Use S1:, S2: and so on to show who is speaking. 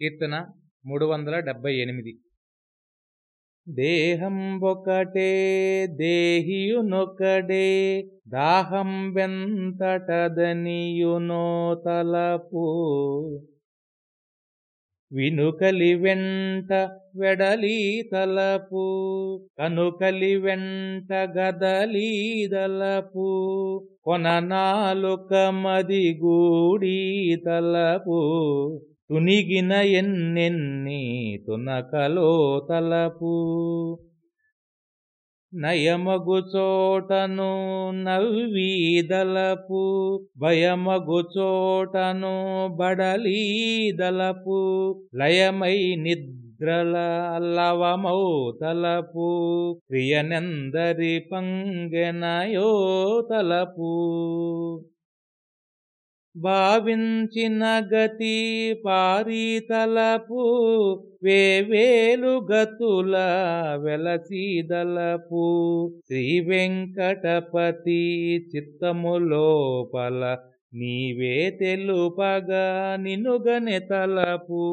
S1: కీర్తన మూడు వందల డెబ్బై ఎనిమిది. దేహం ఒకటే దేహియునొకడే దాహం వెంతటదనియునో తలపు. వినుకలి వెంట వెడలి తలపు కనుకలి వెంట గదలీదలపు కొననాలుక మదిగూడి తలపు. తునిగిన ఎన్నెన్ని తునకలో తలపు. నయమగు చోటను నవ్వీదలపు భయమగు చోటను బడలీదలపు లయమై నిద్రల లవమౌ తలపు. ప్రియనందరి పంగెనయో తలపు. భావించిన గతి పారీతలపు వేవేలు గతుల వెలసీదలపు. శ్రీ వెంకటపతి చిత్తములోపల నీవే తెలుపగా నినుగనె తలపు.